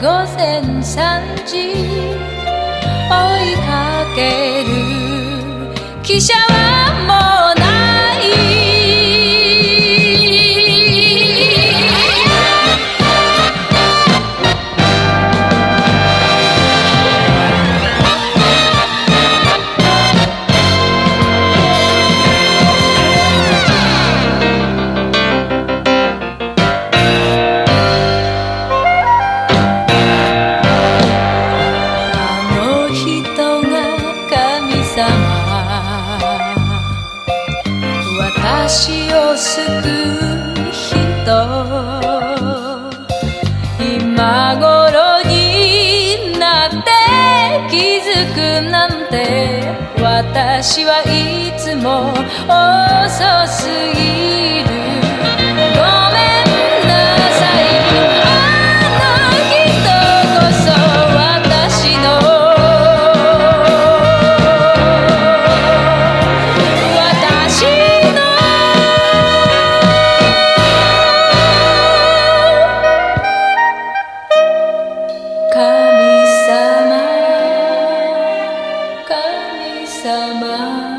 午前3時追いかける。汽車は救う人。今頃になって気づくなんて私はいつも遅すぎる。bersama.